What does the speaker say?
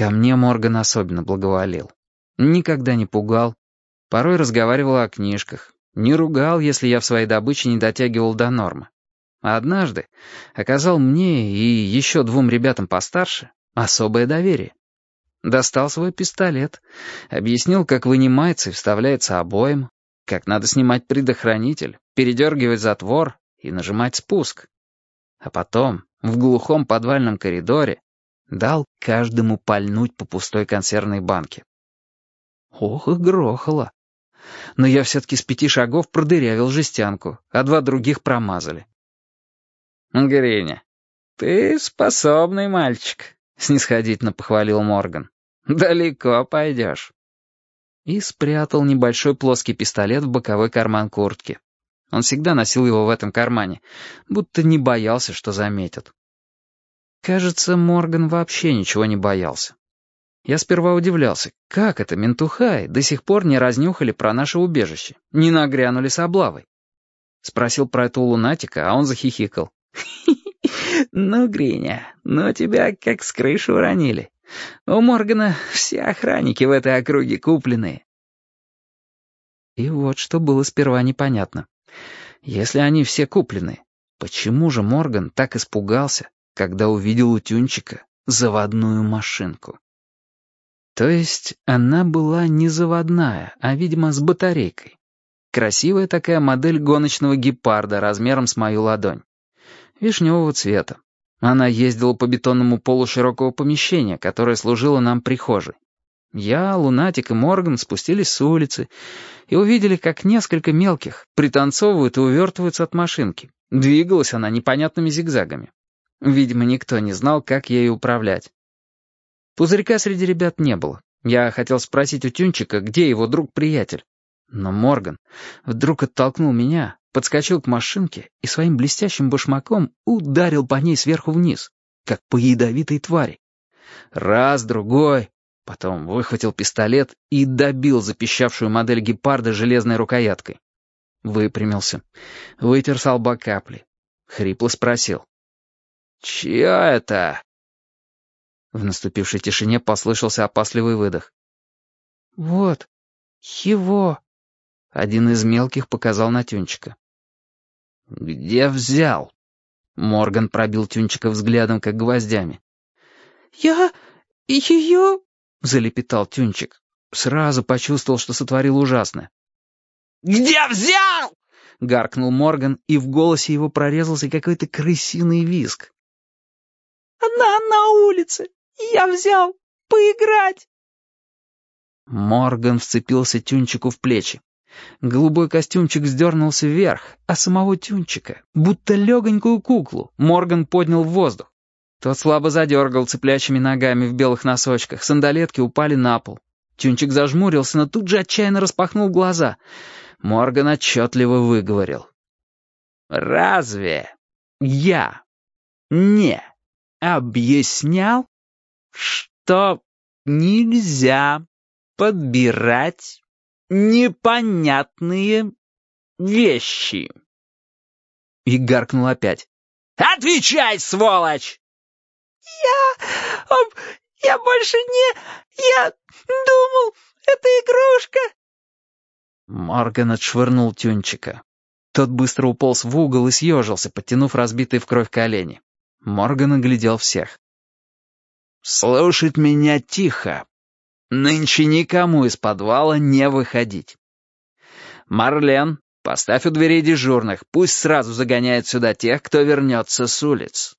Ко мне Морган особенно благоволил. Никогда не пугал. Порой разговаривал о книжках. Не ругал, если я в своей добыче не дотягивал до нормы. А однажды оказал мне и еще двум ребятам постарше особое доверие. Достал свой пистолет, объяснил, как вынимается и вставляется обоим, как надо снимать предохранитель, передергивать затвор и нажимать спуск. А потом, в глухом подвальном коридоре, дал каждому пальнуть по пустой консервной банке. Ох и грохало. Но я все-таки с пяти шагов продырявил жестянку, а два других промазали. «Гриня, ты способный мальчик», — снисходительно похвалил Морган. «Далеко пойдешь». И спрятал небольшой плоский пистолет в боковой карман куртки. Он всегда носил его в этом кармане, будто не боялся, что заметят. Кажется, Морган вообще ничего не боялся. Я сперва удивлялся, как это ментухай до сих пор не разнюхали про наше убежище, не нагрянули с облавой. Спросил про это лунатика, а он захихикал. «Ну, Гриня, ну тебя как с крыши уронили. У Моргана все охранники в этой округе купленные». И вот что было сперва непонятно. Если они все куплены, почему же Морган так испугался, когда увидел у Тюнчика заводную машинку? То есть она была не заводная, а, видимо, с батарейкой. Красивая такая модель гоночного гепарда размером с мою ладонь вишневого цвета. Она ездила по бетонному полу широкого помещения, которое служило нам прихожей. Я, Лунатик и Морган спустились с улицы и увидели, как несколько мелких пританцовывают и увертываются от машинки. Двигалась она непонятными зигзагами. Видимо, никто не знал, как ею управлять. Пузырька среди ребят не было. Я хотел спросить у Тюнчика, где его друг-приятель. Но Морган вдруг оттолкнул меня, подскочил к машинке и своим блестящим башмаком ударил по ней сверху вниз, как по ядовитой твари. Раз, другой, потом выхватил пистолет и добил запищавшую модель гепарда железной рукояткой. Выпрямился, вытер с капли, хрипло спросил. «Чье это?» В наступившей тишине послышался опасливый выдох. «Вот, его!» Один из мелких показал на Тюнчика. «Где взял?» Морган пробил Тюнчика взглядом, как гвоздями. «Я... ее...» — залепетал Тюнчик. Сразу почувствовал, что сотворил ужасное. «Где взял?» — гаркнул Морган, и в голосе его прорезался какой-то крысиный визг. «Она на улице! Я взял! Поиграть!» Морган вцепился Тюнчику в плечи. Голубой костюмчик сдернулся вверх, а самого Тюнчика, будто легонькую куклу, Морган поднял в воздух. Тот слабо задергал цеплящими ногами в белых носочках, сандалетки упали на пол. Тюнчик зажмурился, но тут же отчаянно распахнул глаза. Морган отчетливо выговорил. «Разве я не объяснял, что нельзя подбирать непонятные вещи. И гаркнул опять. «Отвечай, сволочь!» «Я... я больше не... я думал, это игрушка!» Морган отшвырнул Тюнчика. Тот быстро уполз в угол и съежился, подтянув разбитые в кровь колени. Морган оглядел всех. «Слушать меня тихо, Нынче никому из подвала не выходить. Марлен, поставь у дверей дежурных, пусть сразу загоняет сюда тех, кто вернется с улиц.